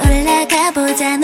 올라가 보자